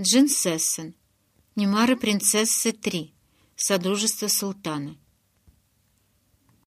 Джинсессен. Немары принцессы 3. Содружество султана.